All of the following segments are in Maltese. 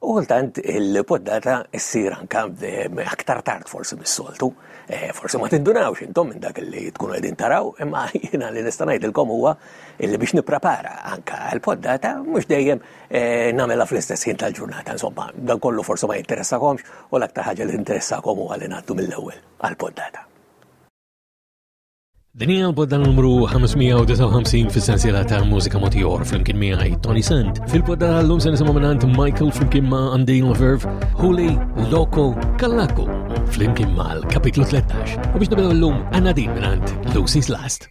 U kultant il-poddata ssir anke aktar tard forsi mis-soltu. Forsi ma tindunawx intom minn dak li tkunu qegħdin taraw, imma jiena li nista' ngħidilkom huwa li biex nipprepara anke l-poddata mhux dejjem nagħmilha fl-istess ħin tal-ġurnata. Insomma, dan kollu forsi ma jinteressakomx u l-aktar ħaġa li tinteressakom huwa li ngħaddu mill-ewwel għall-poddata. Din hija l-podda numru 559 fis-sensiela tal-mużika motijor flimkien miegħi Tony Sant. Fil-podda tal-lum se nisimgħu minant Michael flimkien ma' Andin Laverv, Huli, Loco, Kallaku flimkien mal-kapitlu 13. U biex nibdew l-lum għandna din minant Lucy's Last.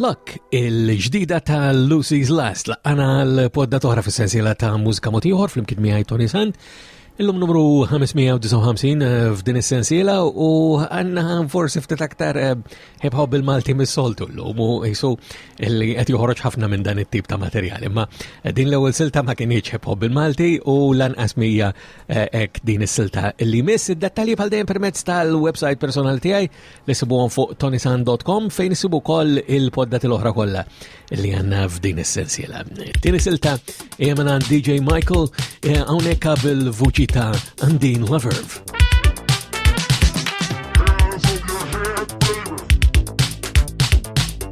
Luck, il-ġdida ta' Lucy's Last, laqqana l-podda toħra fis-sensiela ta' mużika motiħor fl-imkien miħaj Tony Sant, Illum numru 559 eh, f'din is-sensiela u għanna forsi ftit aktar eh, hip hop bil-Malti mis-soltu llum u jisu li qed joħroġ ħafna minn dan it-tip ta' materjal. Imma eh, din l-ewwel silta ma kienx hip hop bil-Malti u lanqas mija hekk din is-silta li miss id-dettalji bħal dejjem permezz tal-website personali tiegħi li sibuhom fuq tonisan.com fejn isibu koll il-poddati l-oħra kollha li għanna f'din is-sensiela. Tieni silta hija minn DJ Michael eh, hawnhekk bil-vuċi ta' Andin Loverve.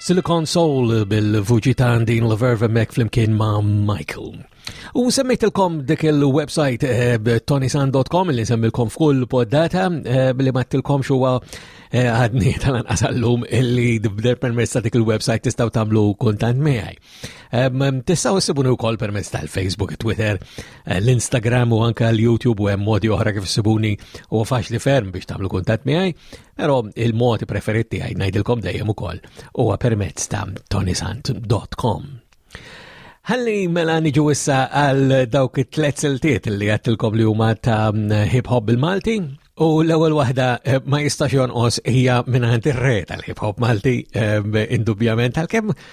Silicon Soul bil-vuċi ta' Andin Laverve Mac flimkien ma' Michael. U semmejtilkom dik il-website eh, tonisan.com li semmilkom f'kull poddata eh, billi ma tilkom xuwa eh, għadni tal-anqas għallum illi dibder permessa dik il-website tistaw tamlu kontant miħaj. Tistaw s-sibuni u kol permess tal-Facebook, Twitter, l-Instagram u anka l-YouTube u għem modi oħra kif s-sibuni u faċli ferm biex tamlu kontant miħaj. Pero il-mod preferit tiegħi ngħidilkom dejjem ukoll huwa permezz ta' tonisant.com. Ħalli mela niġu issa għal dawk it-tlet siltiet li għattilkom li huma ta' hip hop bil-Malti. U l-ewwel waħda eh, ma jistax jonqos hija mingħand ir-re tal-hip hop Malti eh, indubjament għalkemm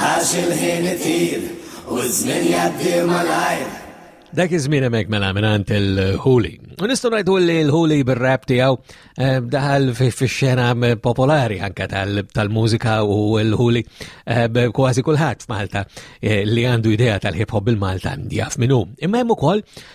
Għax il-ħin itir u ż-żmien jgħaddi malajr. Dak iż-żmien hemmhekk mela mingħand il-Ħuli. U nistgħu ngħidu li l-Ħuli bir-rap tiegħu eh, daħal fix-xena eh, popolari anke tal-mużika u l-Ħuli eh, kważi kulħadd f'Malta li għandu idea tal-hip hop bil-Malta jaf minnu. Imma hemm ukoll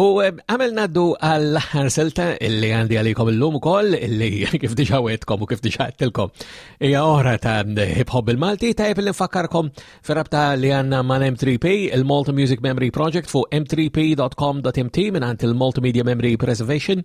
U eh, għamil naddu għall-ħar silta illi għandi għalikom l-lum u koll illi kif diġawetkom u kif diġattilkom hija oħra ta' hip hop il-Malti ta' jep l-infakkarkom ferrabta li għanna ma' M3P il-Multi Music Memory Project fu m3p.com.mt minn għant il-Multimedia Memory Preservation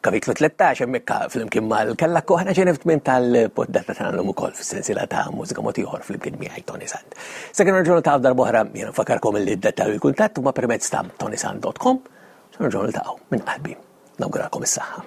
Kapitlu 13 hemmhekk flimkien mal-kellak oħra ġenef tmien tal-poddata tagħhom ukoll fis-sensiela ta' mużika mod ieħor flimkien miegħi Tony Sand. Se kien nerġgħu ta' darba oħra jiena nfakkarkom li d-dettalji kuntatt huma permezz ta' tonysand.com se nerġgħu niltaqgħu minn qalbi. Nawguralkom is-saħħa.